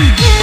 Yeah.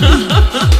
哈哈哈哈哈。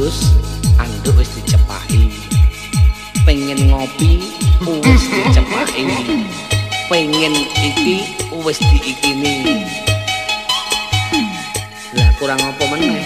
bus anduk wis dicepahi pengen ngopi wis cepahi pengen iki wis diikini lah kurang apa meneh